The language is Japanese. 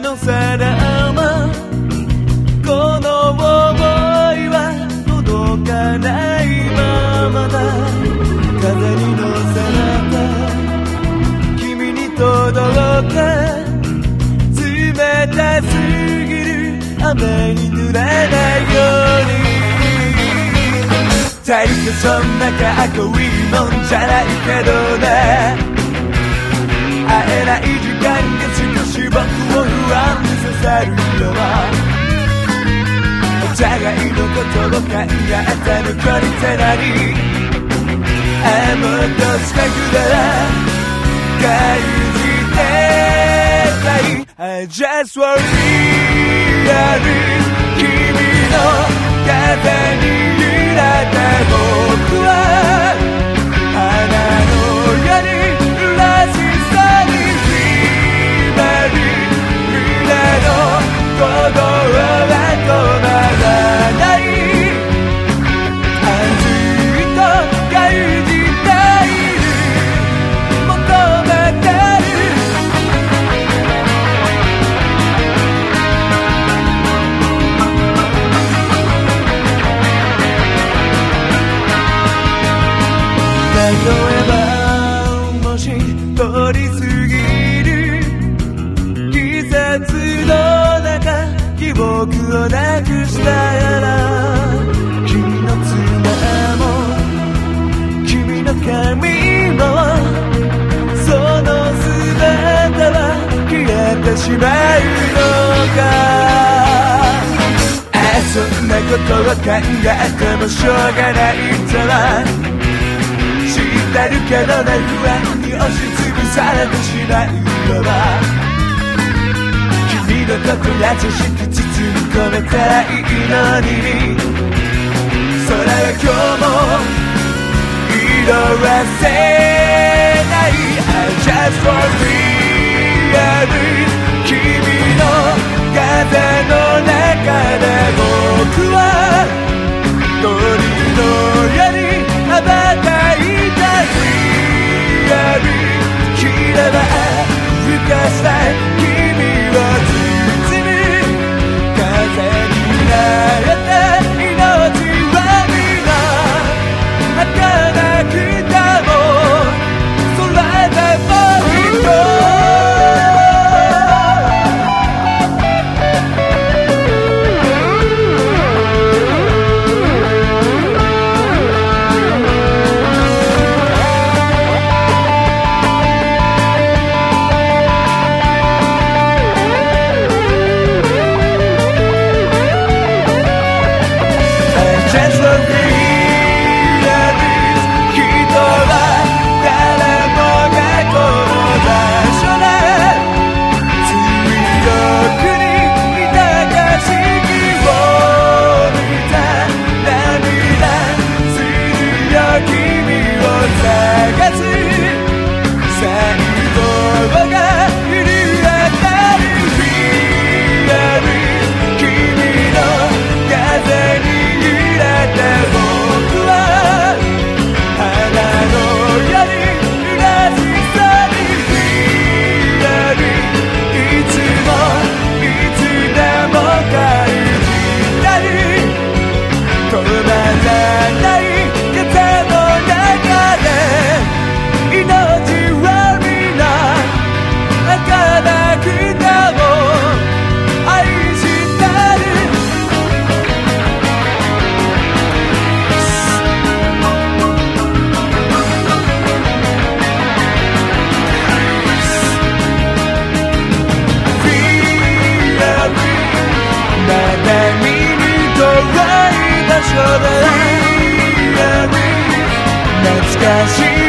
さらもこの想いは届かないままだ。風に乗せれた君に届け。冷たすぎる雨に濡れないように。大してそんなかっこいいもんじゃないけどね。会えない時間が少し僕安にさせるよお互いのことを考えて向こうに手なりあもっと近くなら感じてたい。I just want to be 君の季節の中記憶をなくしたら君の妻も君の髪もその姿は消えてしまうのか。あそんなことを考えてもしょうがないんだわ知ってるけどね不安に押しつぶされてしまうのはのこと優しく包み込めたらいいのにそれは今日も色あせない I just want real 君の風の中で僕は鳥のように羽ばたいたリアル切れば吹かした君懐かしい